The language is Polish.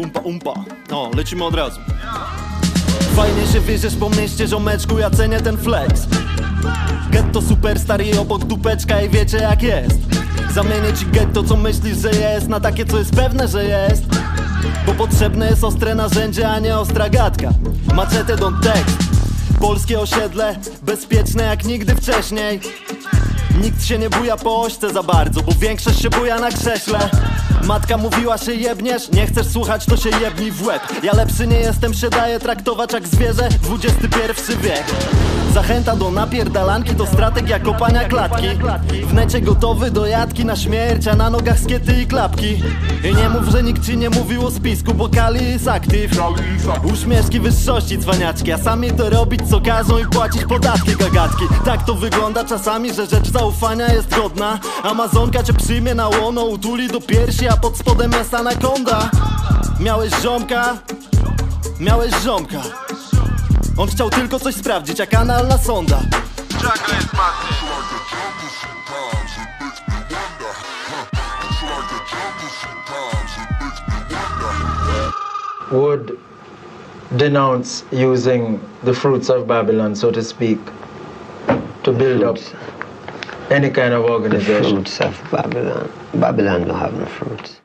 umpa. No, lecimy od razu. Fajnie się wieziesz po mieście, ziomeczku, ja cenię ten flex. Getto superstar i obok dupeczka i wiecie jak jest. Zamienię ci getto, co myślisz, że jest, na takie, co jest pewne, że jest. Bo potrzebne jest ostre narzędzie, a nie ostra gadka. Maczetę don tekst. Polskie osiedle, bezpieczne jak nigdy wcześniej. Nikt się nie buja po ośce za bardzo, bo większość się buja na krześle. Matka mówiła się jebniesz, nie chcesz słuchać to się jebnij w łeb. Ja lepszy nie jestem, się daję traktować jak zwierzę. XXI wiek. Zachęta do napierdalanki to strategia kopania klatki. W necie gotowy do jadki na śmierć, a na nogach skiety i klapki. I nie mów, że nikt ci nie mówił o spisku, bo Kali jest aktyw. Uśmieszki wyższości cwaniaczki, a sami to robić co każą i płacić podatki gagatki. Tak to wygląda czasami, że rzecz zaufania jest godna. Amazonka cię przyjmie na łono, utuli do piersi, a pod spodem jest anakonda Miałeś ziomka, miałeś ziomka. On chciał tylko coś sprawdzić, jak analna sonda. Jungle would denounce using the fruits of Babylon, so to speak, to build up any kind of The fruits of Babylon. Babylon don't have no fruits.